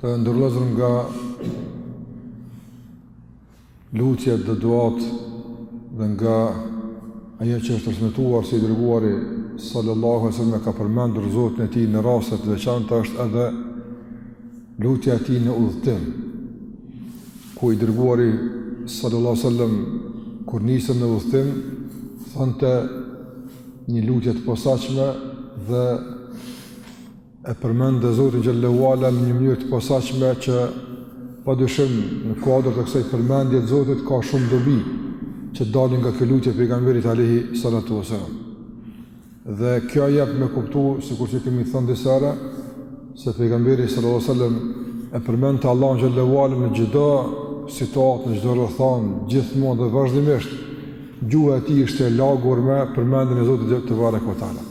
Të nderuar vëllezër nga lutjet dhe duatë dhe nga ajo që është transmetuar se i dërguari sallallahu alejhi ue selem e ka përmendur Zotin e tij në raste të veçanta është edhe lutja e tij në udhëtim ku i dërguari sallallahu alejhi ue selem kur nisej në udhëtim thonte një lutje të posaçme dhe e përmendte Zotin xhele ue ala në një mënyrë të posaçme që pa dyshim në kuadër të kësaj përmendje të Zotit ka shumë dobi që dalin nga kjo lutje e pejgamberit alejhi salatu ue selam. Dhe kjo jep me kuptu, sikur që kemi thënë disa herë, se pejgamberi alejhi salatu ue selam e përmendte Allahun xhele ue ala në çdo situatë, në çdo rrethanë, gjithmonë dhe vazhdimisht, gjuha e tij ishte e lagur me përmendjen e Zotit tebareke ue teala.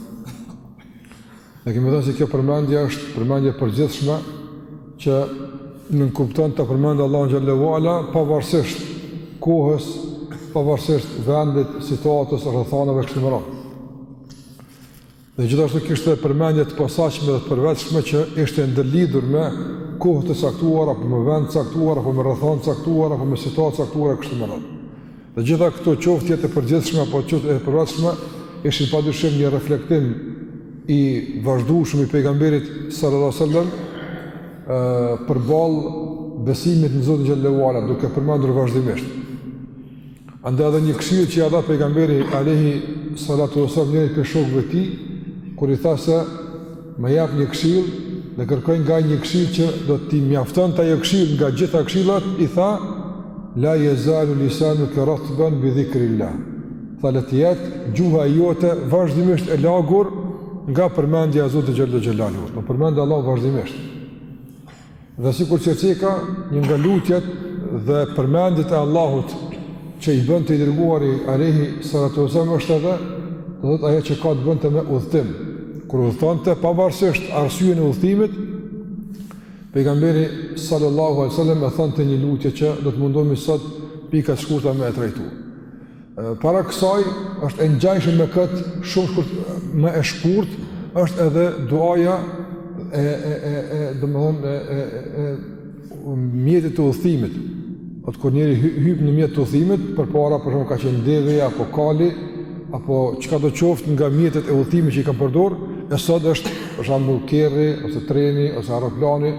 Dhe kemi thënë se kjo përmendje është përmendje e përgjithshme që nënkupton ta përmendë Allahun xhele ue ala pavarësisht kohës, pavarësisht vendit, situatës, rrethanave e kështu me radhë. Dhe gjithashtu kishte përmendje të posaçme dhe të përvetshme që ishte e ndërlidhur me kohë të caktuar apo me vend të caktuar apo me rrethanë të caktuar apo me situatë të caktuar e kështu me radhë. Të gjitha këto qoftë jetë e përgjithshme apo qoftë e përvetshme, ishin pa dyshim një reflektim i vazhdueshëm i pejgamberit sallallahu alejhi ue selem përballë besimit në Zotin xhele ue ala duke e përmendur vazhdimisht. Andaj edhe një këshillë që ia dha pejgamberi alejhi salatu ue selam njërit prej shokëve të tij, kur i tha se Më jap një këshillë dhe kërkoi nga ai një këshillë që do t'i mjaftonte ajo këshillë nga gjitha këshillat, i tha, la jezalu lisanuke ratben bi dhikrilah. Tha le të jetë gjuha jote vazhdimisht e lagur nga përmendja e Zotit xhele xhelaluhu. Përmende Allahun vazhdimisht. Dhe sikur që ceka një nga lutjet dhe përmendjet e Allahut që i bënte i dërguari alejhi salatu ue selam është edhe domethënë ajo që ka të bënte me udhëtim. Kur udhëtonte pavarësisht arsyen e udhëtimit, pejgamberi sallallahu alejhi ue selem e thonte një lutje që do të mundohemi sot pika të shkurta me e trajtu. Para kësaj është e ngjashme me kët shumë shkurt më e shkurt është edhe duaja e e e e domthon e e e mjetit të udhëtimit. Po kur njeriu hyp në mjet të udhëtimit, përpara për shembull ka qenë deve apo kali apo çkado qoftë nga mjetet e udhëtimit që i kanë përdor, e sot është për shembull kerri ose treni ose aeroplani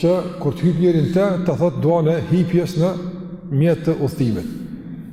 që kur të hyp njeriu në të, ta thotë duan e hipjes në mjet të udhëtimit.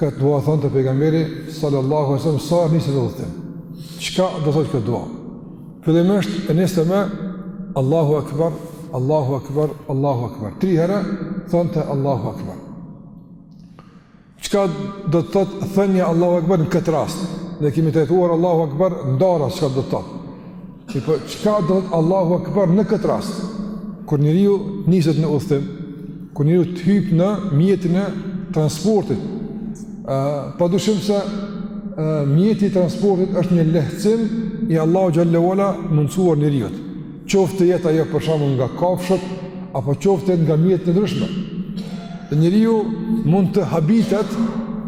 Këtë dua thonte pejgamberi sallallahu alaihi wasallam sa nisej në udhëtim. Çka do thotë këtë dua? Fillimisht e niste me Allahu akbar, Allahu akbar, Allahu akbar. Tri herë thonte Allahu akbar. Çka do të thotë thënia Allahu akbar në këtë rast? Ne kemi trajtuar Allahu akbar ndaras çka do të thotë. Mirëpo, çka do të thotë Allahu Akbar në këtë rast? Kur njeriu niset në udhëtim, kur njeriu të hypë në mjetin e transportit, pa dyshim se mjeti i transportit është një lehtësim i Allahu xhelle ue ala mundësuar njeriut. Qoftë të jetë ajo për shembull nga kafshët, apo qoftë të jetë nga mjetet e ndryshme. Dhe njeriu mund të habitet,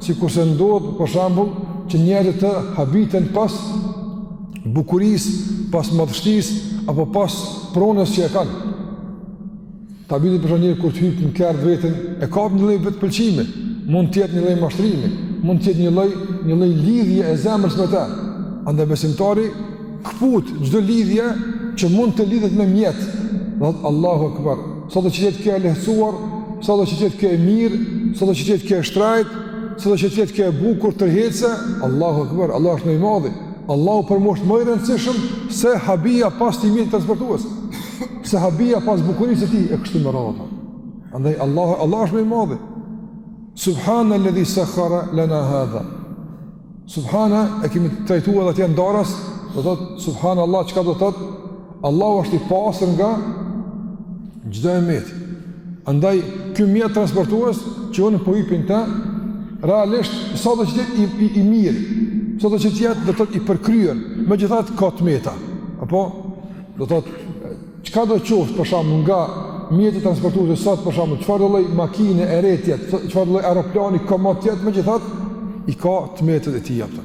sikurse ndodh për shembull, që njerëzit të habiten pas bukurisë, pas madhështisë, apo pas pronës që e kanë. Të habiten, për shembull njeri kur të hypë në kerr të vetin, e kap një lloj vetëpëlqimi, mund të jetë një lloj mashtrimi, mund të jetë një lloj një lloj lidhje e zemrës me të. Andaj besimtari këput çdo lidhje që mund të lidhet me mjet, dhe thotë Allahu Akbar, sado që të jetë kjo e lehtësuar, sado që të jetë kjo e mirë, sado që të jetë kjo e shtrajtë, sado që të jetë kjo e bukur, tërheqëse, Allahu Akbar, Allah është më i madhi. Allahu për mu është më i rëndësishëm se habia pas këtij mjeti transportues, se habia pas bukurisë së tij, e kështu me radhë. Andaj, Allahu, Allah është më i madhi. Subhana ledhi sakhara lëna hadha. Subhana, e kemi trajtu edhe këtë ndaras, do të thotë, Subhana Allah, çka do thotë? Allahu është i pastër nga çdo e metë. Andaj ky mjet transportues që unë po hypi në të realisht sado që të jetë i, i, i mirë, sado që të jetë do të thotë i përkryer, megjithatë ka të meta. Apo do të thotë çkado qoftë për shembull nga mjetet transportuese sot për shembull çfarëdo lloj makine e re të jetë, çfarëdo lloj aeroplani komod të jetë megjithatë i ka të metat e tij apo.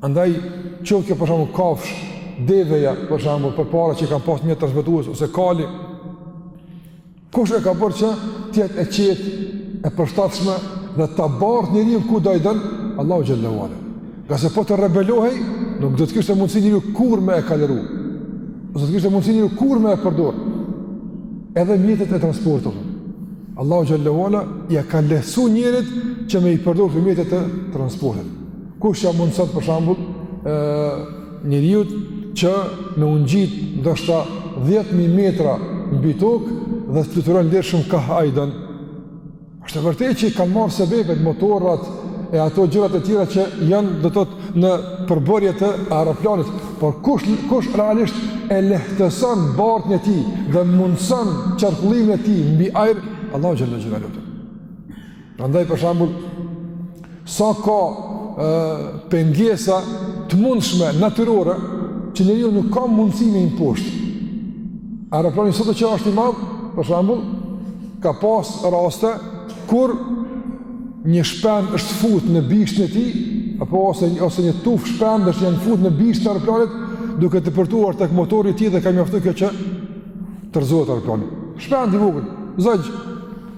Andaj, qoftë kjo për shembull kafshë, deveja për shembull përpara që e kanë pas mjet transportues ose kali, kush e ka bërë që të jetë e qetë, e përshtatshme dhe ta bartë njeriun kudo ai don, Allahu xhelle ue ala. Ngase po të rebelohej, nuk do të kishte mundësi njeriu kurrë me e kaleru, s'do të kishte mundësi njeriu kurrë me e përdor, edhe mjetet e transportit. Allahu xhelle ue ala, ja ka lehtësu njerit që me i përdor mjetet e transportit. Kush ja mundëson për shembull njeriut që me u ngjit ndoshta 10.000 metra mbi tokë dhe të fluturon lirshëm kah ai don. Është e vërtetë që i kanë marrë sebebet, motorrat e ato gjërat e tjera që janë do të thotë në përbërje të aeroplanit. Por kush, kush realisht e lehtëson bartjen e tij dhe mundëson qarkullimin e tij mbi ajër, Allahu xhelle xhelaluhu. Prandaj për shembull sa ka pengesa të mundshme natyrore që njeriu nuk ka mundësi me i mposht. Aeroplani sot që është i madh, për shembull, ka pas raste kur një shpend është fut në bishtin e tij apo ose një, ose një tuf shpendësh janë fut në bishtin e aeroplanit duke depërtuar tek motori i tij dhe ka mjaftuar kjo që të rrëzohet aeroplani. Shpend i vogël, zogj.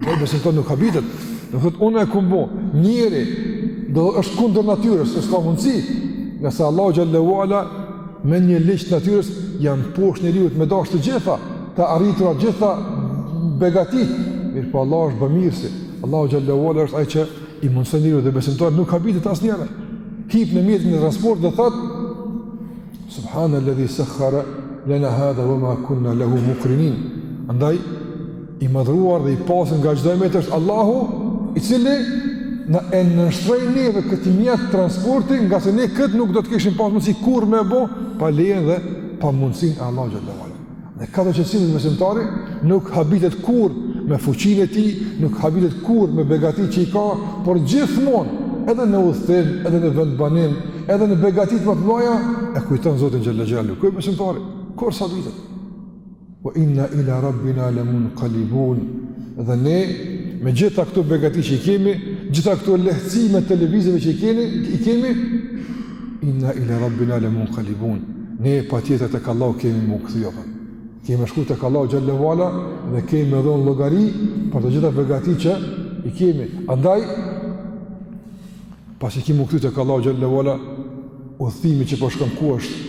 Po besimtar nuk habitet, të thot unë e kum bo, njeriu është kundër natyrës, s'ka mundësi. Ngase Allahu xhallahu ala me një ligj të natyrës ja mposht njeriut me dash të gjitha të arriturat, të gjitha begatit. Mirëpo Allahu është bamirsi. Allahu xhallahu ala është ai që i mundson njeriu dhe besimtar nuk habitet asnjëherë. Hip në mjetin e transportit dhe thot Subhanalladhi sakhara lana hadha wama kunna lahu muqrinin. Andaj I madhruar dhe i pastër nga çdo e met është Allahu, i cili na e nënshtroi neve këtë mjet transporti, ngase ne këtë nuk do të kishim pas mundësi kurrë me bë, pa lejen dhe pa mundësin e Allahut xhallahu ala. Dhe kët qetësi besimtari, nuk habitet kurrë me fuqinë e tij, nuk habitet kurrë me begatit që i ka, por gjithmonë edhe në udhëtim, edhe në vendbanim, edhe në begatit më të mëdha e kujton Zotin xhelle xhelaluhu. Ky besimtari? Kurrë s'habitet? Wa inna ila rabbina lamunqalibun. Dhe ne me gjitha këto begati që i kemi, gjitha këto lehtësime të lëvizjeve që i kemi, inna ila rabbina lamunqalibun. Ne patjetër tek Allahu kemi m'u kthy. Kemi me shku tek Allahu xhallahu ala dhe kemi me dhon llogari për të gjitha begatit që i kemi. Andaj pasi kemi m'u kthy tek Allahu xhallahu ala, udhëtimi që po shkom ku është?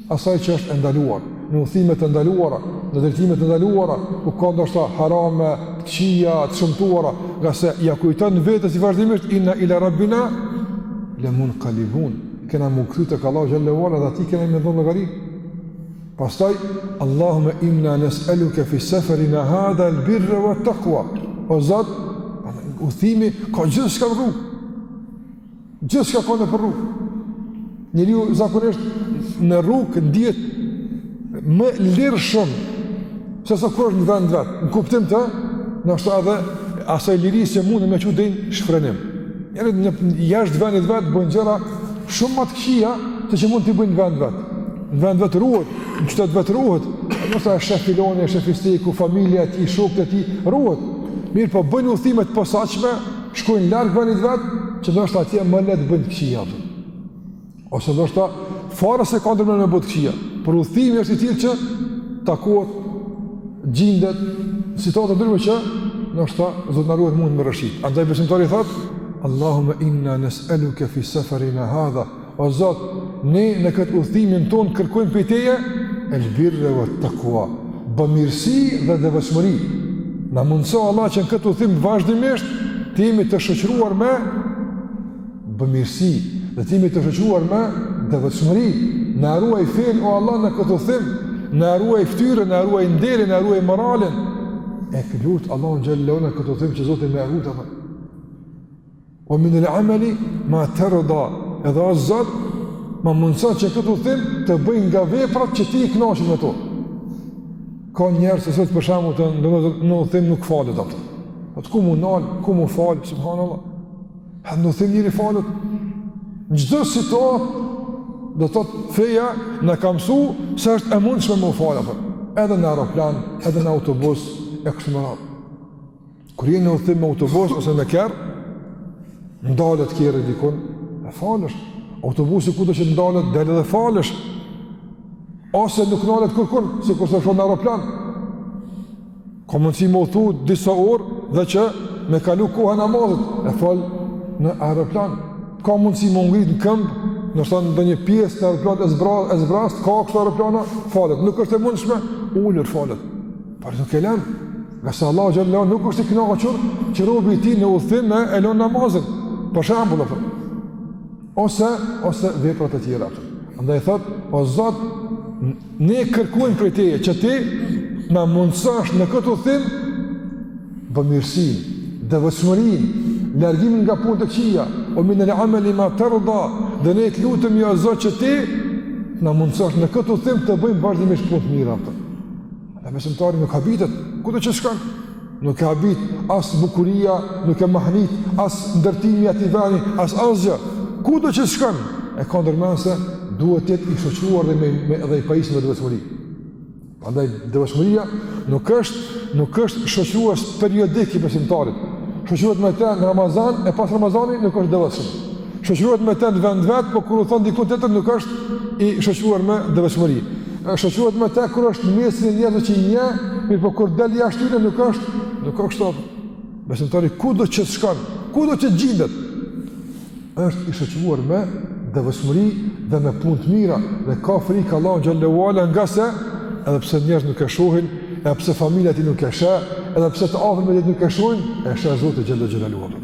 asaj që është e ndaluar, në udhëtime të ndaluara, në drejtime të ndaluara, ku ka ndoshta harame, të këqija, të shëmtuara, ngase ja kujton vetes si vazhdimisht inna ila rabbina lamunqalibun. Kena m'u kthy tek Allahu xhallahu ala dhe aty kena me dhon llogari. Pastaj Allahumma inna nas'aluka fi safarina hadha al-birra wa taqwa. O Zot, udhëtimi ka gjithçka n'rrugë. Gjithçka ka nëpër rrugë. Njeriu zakonisht në rrugë ndihet më lirshëm, se sa kur është në vend vet, në kuptim të, ndoshta edhe asaj lirisë që mundet me çu dhe n'shfrenim. Njerëz jashtë vendit vet bëjnë gjëra shumë ma të këqija se që mund t'i bëjnë n'vend vet. Në vend vet ruhet, në qytet vet ruhet, mos e shef filoni, e shef fisteku, familja e tij, shokët e tij, ruhet. Mirëpo bëjnë udhëtime t'posaçme, shkojnë larg vendit vet, që ndoshta atje më lehtë bëjnë të këqija. Ose ndoshta fare s'e kanë ndërmend me bë të këqija. Por udhëtimi është i tillë që takohet gjindet n'situata të ndryshme që ndoshta Zot na ruaj mund me rrëshqit. Andaj besimtari thot Allahumma inna nas'aluka fi safarina hadha O Zot, ne në këtë udhëtimin tonë kërkojmë prej Teje el birre wa taqwa, bamirësi dhe devotshmëri. Na mundso Allah që në këtë udhëtim vazhdimisht të jemi të shoqëruar me bamirësi dhe të jemi të shoqëruar me devotshmëri. Na ruaj fenë o Allah në këtë udhëtim, na ruaj fytyrën, na ruaj nderin, na ruaj moralin. E lut Allahu xhallahu në këtë udhëtim që Zoti me e ruajt. O min el ameli ma terda, edhe o Zot, ma mundëson që këtë udhëtim të bëjë nga veprat që ti kënaqesh me to. Ka njerëz të cilët për shembull të thonë në udhëtim nuk falet ato. Po ku m'u nal, ku m'u fal, subhanallahu. Edhe në udhëtim njeri falet. Në çdo situatë do të thotë feja na ka mësu se është e mundshme me u falë apo edhe në aeroplan, edhe në autobus e kështu me radhë. Kur jeni në udhëtim me autobus ose me kerr, ndalet kerri dikund, e falësh. Autobusi kudo që ndalet, del edhe falësh. Ose nuk ndalet kurrkun, sikurse shkon në aeroplan. Ka mundësi me udhëtu disa orë dhe që me kalu koha e namazit, e fal në aeroplan. Ka mundësi me u ngrit në këmbë, ndoshta në ndonjë pjesë të aeroplanit e zbrast, e zbrast, ka kështu aeroplana, falet. Nuk është e mundshme, ulur falet. Por nuk e lën, ngase Allahu xhallahu nuk është i kënaqur që robi i tij në udhëtim me e lën namazin. Për shembull, apo ose ose vepra të tjera. Andaj thot, o Zot, ne kërkojmë prej teje që ti t'na mundësosh në këtë udhëtim bamirësin, devotshmërin, largimin nga punët e këqija, o min al amali ma tarda, dhe ne të lutemi o Zot që ti t'na mundësosh në këtë udhëtim të bëjmë vazhdimisht punë të mira. Andaj besimtari nuk habitet, kudo që t'shkon. Nuk e habit, as bukuria, nuk e mahnit, as ndërtimi i atij veni, as asgjë. Kudo që t'shkon e ka ndërmen se duhet t'jetë i shoqëruar dhe, me, me, dhe i pajisë me devotshmëri. Andaj, devotshmëria nuk është, nuk është shoqërues periodik i besimtarit. Shoqërohet me te në Ramazan, e pas Ramazanit nuk është devotshëm. Shoqërohet me të në vend t'vet, por kur udhton dikun tjetër nuk është i shoqëruar me devotshmëri. Shoqërohet me të kur është në mesin e njerëzve që i njeh, mirëpo kur del jashtë tyre nuk është, nuk është ashtu. Besimtari kudo që të shkon, kudo që të gjindet, është i shoqëruar me devotshmëri dhe me punë të mira dhe ka frikë Allahun xhelle ue ala ngase edhe pse njerëzit nuk e shohin, edhe pse familja e tij nuk e sheh, edhe pse të afërmit e tij nuk e shohin, e sheh Zoti xhelle xhelaluhu.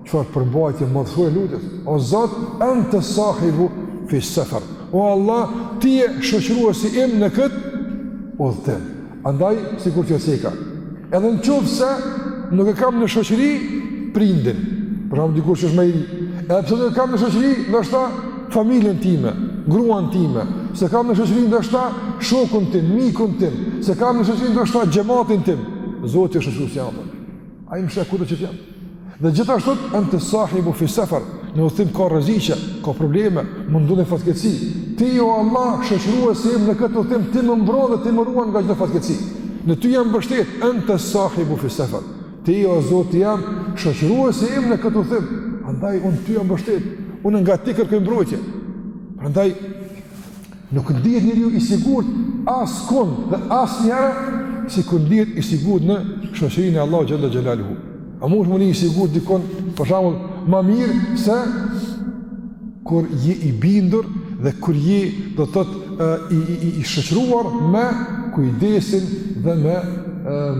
Çfarë përmbajtje madhështore e lutjes. O Zot, ente sahibu fi sefer. O Allah, ti je shoqëruesi im në kët udhëtim. Andaj sikur që u ceka. Edhe në qoftë se nuk e kam në shoqëri prindin, për shembull dikush që është më i ri. Edhe pse nuk e kam në shoqëri, ndoshta familjen time, gruan time, s'e kam në shoqëri ndoshta shokun tim, mikun tim, s'e kam në shoqëri ndoshta xhematin tim. Zoti është shoqëruesi jem, Ai më sheh kudo që jam. Dhe gjithashtu ente sahibu fi sefer, në udhëtim ka rreziqe, ka probleme, mund të ndodhin fatkeqësi. Ti o Allah, shoqëruesi im në këtë udhëtim ti më mbron dhe ti më ruan nga çdo fatkeqësi. Në ty jam mbështet, ente sahibu fi sefer. Ti o Zoti jem, shoqëruesi im në këtë udhëtim. Andaj unë ty jam mbështet, unë nga ti kërkoj mbrojtje. Prandaj Nuk ndihet njeriu i sigurt askund dhe asnjëherë sikur ndihet i sigurt në shoqërinë e Allahut xhelle xhelaluhu. A mundesh m'u ndi i sigurt dikun për shembull më mirë se kur je i bindur dhe kur je domethënë i i i, i shoqëruar me kujdesin dhe me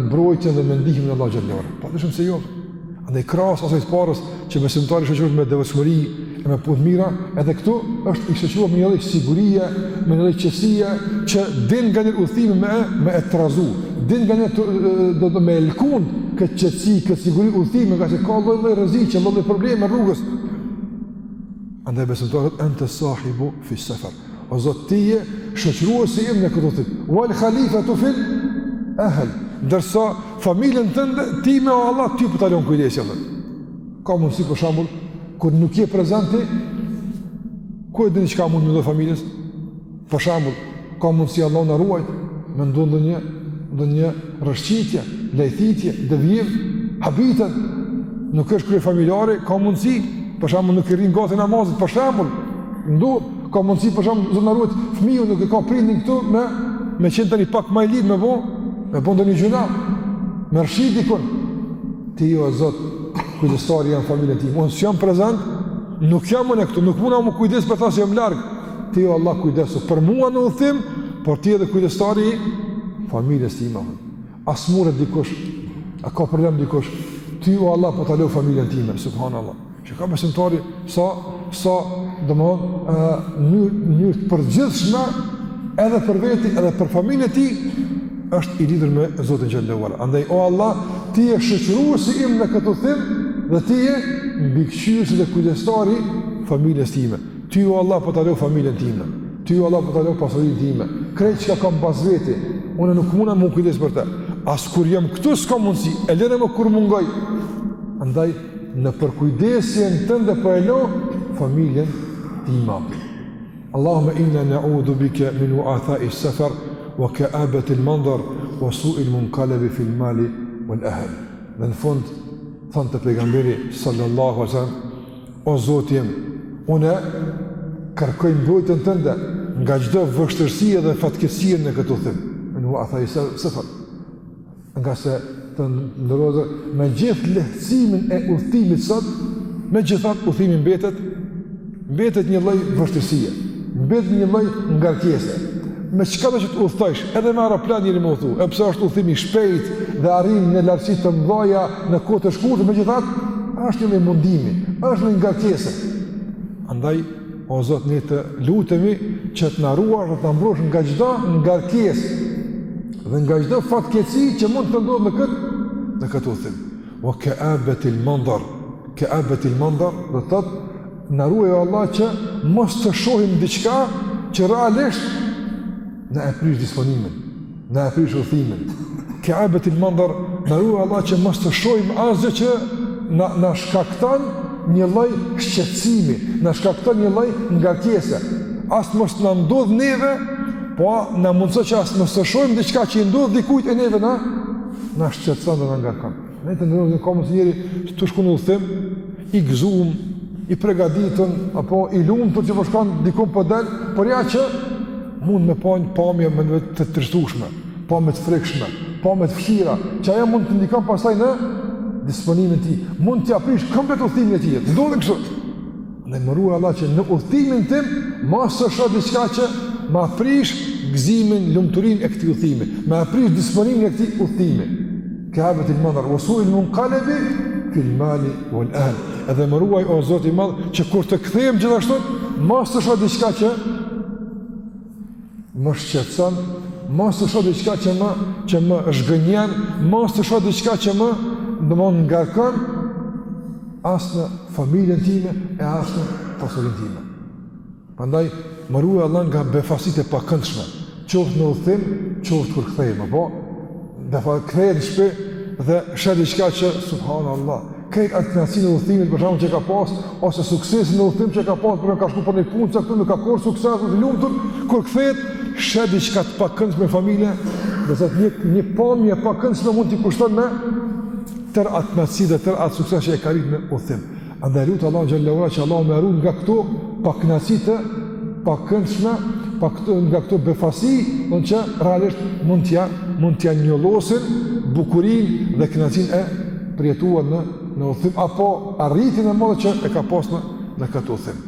mbrojtjen dhe me ndihmën e Allahut xhelle xhelaluhu. Pa dyshim se jo. Andaj krahas asaj të parës që besimtari shoqërohet me devotshmëri e me punë t'mira, edhe këtu është i shoqëruar me një lloj sigurie, me një lloj qetësie që din nganjëherë udhëtimi me me e trazu, din nganjëherë me e lkun këtë qetësi, këtë siguri udhëtimi ngase ka lloj lloj rreziqe, lloj lloj probleme rrugës. Andaj besimtari thotë ente sahibu fi sefer. O Zot, ti je shoqëruesi im në këtë udhëtim. Uel halifetu fil ehl. Ndërsa familjen tënde time Allah ty po ta lë n'kujdes. Ka mundësi për shembull kur nuk je prezent ti ku e din çka mund me i ndodh familjes? Për shembull, ka mundësi Allah na ruajt me ndodh ndonjë rrëshqitje, lajthitje, devijim, habiten, nuk është kryefamiljari, ka mundësi, për shembull nuk i rrinë gati namazit, për shembull, ndo, ka mundësi, për shembull, Zot na ruajt, fëmiju nuk e ka prindin këtu, me, me qenë tani pak ma i lirë, me bo, me bo ndonjë gjynah, me rrëshqit dikun, ti je, o Zot, kujdestari jem n'familjen time, unë s'jam prezent, nuk jam unë këtu, nuk muna m'u kujdes për ta se jam larg, ti o Allah kujdesu për mua në udhëtim, por ti edhe kujdestari i familjes ti imam. As mure dikush, a ka problem dikush, ty o Allah po ta lo familjen time, subhanallah. Që ka besimtari sa, sa domethënë, një të përgjithshme edhe për veti edhe për familjen e tij, është i lidhur me Zotin xhele ue ala. Andaj, o Allah, ti je shoqëruesi im në këtë udhëtim dhe ti je mbikëqyrësi dhe kujdestari i familjes time. Ty o Allah po ta lë familjen time. Ty o Allah po ta lë pasurinë time. Krejt çka kam pas veti, unë nuk mundam m'u kujdes për të. As kur jam këtu s'ka mundsi, e lëre më kur mungoj. Andaj në përkujdesjen tënde po e lë familjen time. Allahumma inna na'udhu bika min wa'tha'i safar wa ka'abati al-mandhar wa su'il munqalabi fi al-mali wal-ahl. Dhe në fund thonte pejgamberi sallallahu alaihi wasallam O Zoti im, unë kërkoj mbrojtjen tënde nga çdo vështirësi dhe fatkeqësi në këtë udhëtim. Min wa'tha'i safar thot. Ngase të nderuar, me gjithë lehtësimin e udhëtimit sot, megjithatë udhëtimi mbetet mbetet një lloj vështirësie, mbetet një lloj ngarkese. Me çka do që të udhëtojsh, edhe me aeroplan njeri me udhëtu, edhe pse është udhëtim i shpejt dhe arrin në largësi të mëdha në kohë të shkurtër, megjithatë, është një mundimi, është një ngarkesë. Andaj o Zot ne të lutemi që të na ruash dhe të na mbrosh nga çdo ngarkesë dhe nga çdo fatkeqësi që mund të ndodhë në këtë në këtë udhëtim. Wa ka'abatil mandar, ka'abatil mandar do të thotë Na ruaj o Allah që mos të shohim diçka që realisht na e prish disponimin, na e prish udhëtimin. Ka'abatil mandar, na ruaj o Allah që mos të shohim asgjë që na, na shkakton një lloj shqetësimi, na shkakton një lloj ngarkese. As mos të na ndodh neve, po na mundëso që as mos të shohim diçka që i ndodh dikujt e neve na, na shqetëson dhe na ngarkon. Të nderuar, ka mundësi njeri tu shku në udhëtim, i gëzum, i pregaditun, apo i lumtur që po shkon dikund po del, por ja që mund me pa një pamje me të vërtetë të trishtushme, pamje të frikshme, pamje të vështira, që ajo mund të ndikon pastaj në disponimin e tij, mund t'ia prish komplet udhëtimin e tij, të ndodhin kështu. Dhe më ruaj o Allah që në udhëtimin tim mos të shoh diçka që ma prish gëzimin, lumturinë e këtij udhëtimi, ma prish disponimin e këtij udhëtimi. Ka'abatil mandar, wa su'il munqalabi fil mali wal ahl. Edhe më ruaj o Zot i madh që kur të kthehem gjithashtu mos të shoh diçka që më shqetëson, mos të shoh diçka që më që më zhgënjen, mos të shoh diçka që më domethënë ngarkon as në familjen time e as në pasurinë time. Prandaj më ruaj Allah nga befasitë e pakëndshme, qoftë në udhëtim, qoftë kur kthehem apo. dhe fa kthehet në shpi dhe sheh diçka që subhanallah krejt atë knaqësinë e udhëtimit për shembull që e ka pas ose suksesin në udhëtim që e ka pas për shembull ka shku për një punë të caktune ka korr sukses është i lumtur kur kthehet sheh diçka të pakëndshme në familje dhe zot një, një pamje e pakëndshme mund t'i kushton me tërë atë knaqësi dhe tërë atë sukses që e ka arrit në udhëtim Andaj lute Allahun xhelle ve ala që Allahu me e ru nga këto paknaqsi të pakëndshme, pa këto, nga këto befasi, në që realisht mund t'ia, mund t'ia njollosin bukurinë dhe knaqsinë e përjetuar në, në udhëtim, apo arritjen e madhe që e ka pas në, në këtë udhëtim.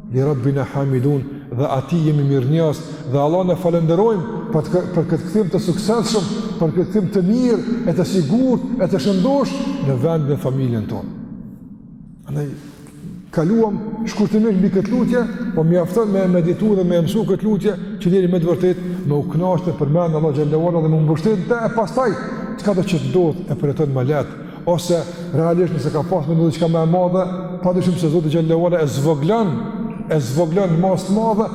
Li Rabbina Hamidun dhe atij jemi mirënjohës dhe Allahun falënderojmë për, të, për këtë kthim të suksesshëm, për këtë kthim të mirë, e të sigurt, e të shëndosh në vend dhe familjen tonë. Andaj, kaluam shkurtimisht mbi këtë lutje, po mjafton me meditu dhe me e mësu këtë lutje, që njeri me të vërtetë me u knaq te përmend Allahun xhelle ve ala dhe më mbështet te e pastaj, çka do që të ndodhë e përjeton më lehtë, ose realisht nëse ka pas me ndodh diçka më e madhe, padyshim se Zoti xhelle ve ala e zvoglon, e zvoglon në masë të madhe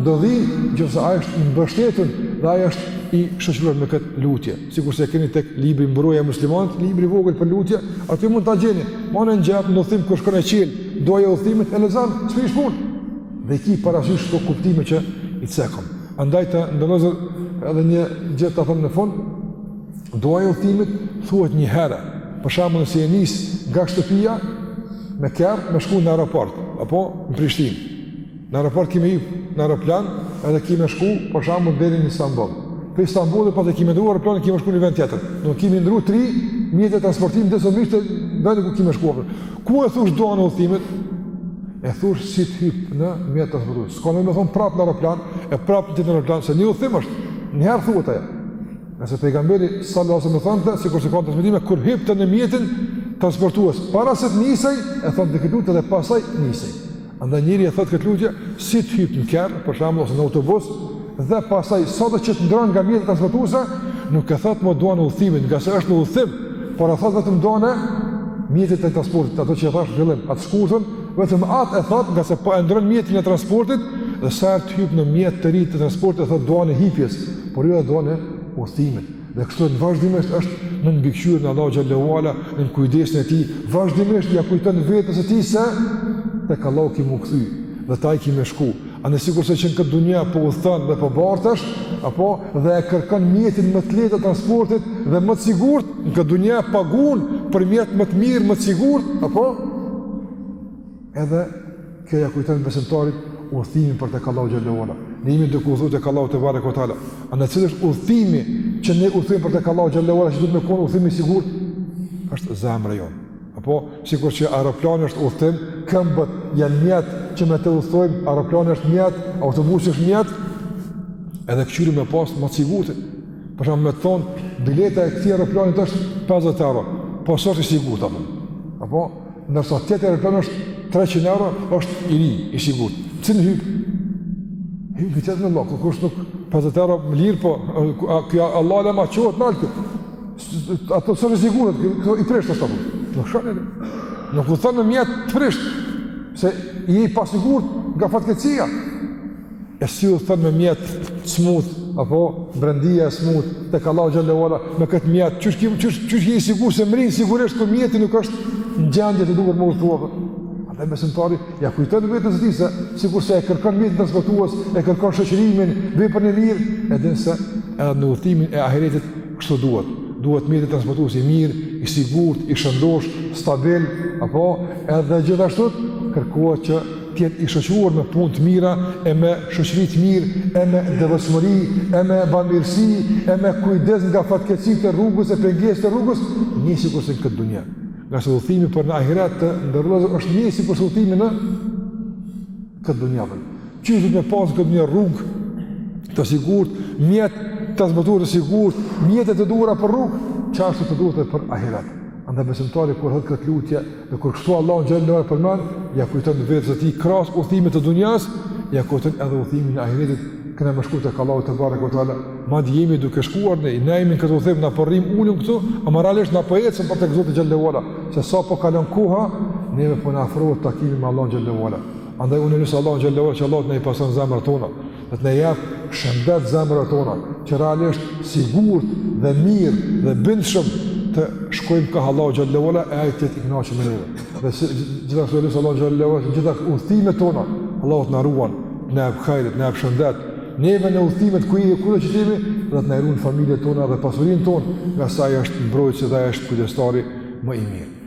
ndodhinë, ngase ai është mbështetun dhe ai është i shoqëruar me këtë lutje. Sikurse e keni tek libri Mburoja e muslimanit, libri i vogël për lutje, aty mund ta gjeni, e man në xhep, në udhëtim kur shkon e çel, duaja e udhëtimit, e lexon, s'prish punë, dhe i ki parasysh këto kuptime që i cekëm. Andaj të nderuar edhe një gjë ta them në fund, Dua e udhëtimit thuhet një herë. Për shembull, nëse je nis nga shtëpia me kerr, me shku në aeroport apo në Prishtinë. Në aeroport ki me hip në aeroplan, edhe ki me shku për shembull deri në Istanbul. Prej Istanbulit pastaj ki me ndrru aeroplanin, ki me shku në vend tjetër. Do ki me ndrru tri mjete transporti derisa shkon te vendi ku ki me shku. Ku e thosh duan e udhëtimit? E thosh si të hip në mjet transporti. S'ki me e thon prapë në aeroplan, e prapë në tjetër aeroplan se një udhëtim është. Një herë thuhet ajo. Ngase pejgamberi sallallahu alajhi wasallam thonte sikurse ka transmetime kur hipte në mjetin transportues para se të nisej e thonte këtë lutje dhe pastaj nisej. Andaj njeri e thotë këtë lutje si të hip në kerr, për shembull ose në autobus dhe pastaj sado që të ndron nga mjetet transportuese, nuk e thotë më duan e udhëtimit, ngase është në udhëtim, por e thotë vetëm duan e mjetit të transportit, ato që e thashë në fillim, atë shkurtën, vetëm atë e thotë ngase po e ndron mjetin e transportit, dhe sa të hip në mjet të ri të transportit, e thotë duan e hipjes, Por jo e done udhëtimin. Dhe kështu vazhdimisht është nën mbikëqyrjen e Allahut xhallahu ala, në kujdesin e tij, vazhdimisht ia kujton vetes së tij se tek Allahu kim' u kthy, dhe te ai kim' me shku. A, në sikurse që në këtë dunja po udhëton dhe po bartesh, apo dhe e kërkon mjetin më të lehtë të transportit dhe më të sigurt, në këtë dunja paguan për mjet më të mirë, më të sigurt, apo, Edhe kjo ia kujton besimtarit udhëtimin për tek Allahu xhallahu ala. Ne jemi duke udhëtuar tek Allahu tebareke ve teala. A cili është udhëtimi që ne udhëtojmë për tek Allahu xhallahu ala, që do të me kon udhëtimi i sigurt? Është zemra jonë. Apo sikur që aeroplani është udhëtim, këmbët janë mjet që me të udhëtojmë, aeroplani është mjet, autobusi është mjet. Edhe këqyri me pas më sigurt. Për shembull me thonë bileta e këtij aeroplani është 50 euro. Po s'është i sigurt apo? Apo Ndërsa tjetri aeroplan është 300 euro, është i ri, i sigurt. Cilin hyp? Hyp në tjetrin në lokë, kërkush nuk 50 euro më lirë, po kjo Allah le me u çu nalt. Ato s'është i sigurt, i prishtë është apo. Nuk shani dhe. Nuk udhëton në mjet të prishtë, se je i pasigurt nga fatkeqësia. e si udhëton me mjet të smutë, apo brendia e smutë, tek Allahu xhallahu ala, me këtë mjet, qysh je, qysh, qysh je i sigurt se mërrin, sigurisht kur mjeti nuk është në gjendje të duhur me udhëtu, për. A dhe besimtari, ia kujton vetes së tij se, sikurse e kërkon mjetin transportues, e kërkon shoqërimin, veprën e mirë, e din se edhe në udhëtimin e ahiretit kështu duhet. Duhet mjeti transportues i mirë, i sigurt, i shëndoshë, stabil, apo edhe gjithashtu kërkohet që të jetë i shoqëruar me punë të mira e me shoqëri të mirë e me devotshmëri e me bamirësi e me kujdes nga fatkeqësitë e rrugës e pengesat e rrugës, njësoj sikurse n'këtë dunja. Ngase udhëtimi për në ahiret të nderuar është njësoj sikurse udhëtimi në këtë dunja. Qysh duhet me pasë n'këtë dunja rrugë të sigurt, mjet transportues të sigurt, mjete të duhura për rrugë, qashtu të duhet edhe për ahiret. Andaj besimtari kur e thotë këtë lutje, Dhe kur kështu Allahun xhallahu e përmend, ia kujton vetes së tij krahas udhëtimit të dunjas, ia kujton edhe udhëtimin e ahiretit, kena me shku tek Allahu tebareke ve teala, madje jemi duke shkuar ne, ne jemi n'këtë udhëtim na po rrimë ulun këtu, ama realisht na po ecim për tek Zoti xhallahu ala, se sa po kalon koha, neve po na afrohet takimi me Allahun xhallahu ala. Andaj unë e lus Allahun xhallahu ala që Allahu të na i pastron zemrat tona. dhe të na jap shëndet zemrave tona, që realisht sigurt dhe mirë dhe bindshëm të shkojmë ka Allahu xhallahu ala e ai të jetë i kënaqur me neve. Dhe gjithashtu e lus Allahun xhallahu ala gjitha udhëtimet tona, Allahu të na ruan, na jap hajret, na jap shëndet. Neve në udhëtimet kudo dhe kudo që jemi, dhe të na i ruan familjet tona dhe pasurinë tonë, ngase ai është mbrojtësi dhe ai është kujdestari më i mirë.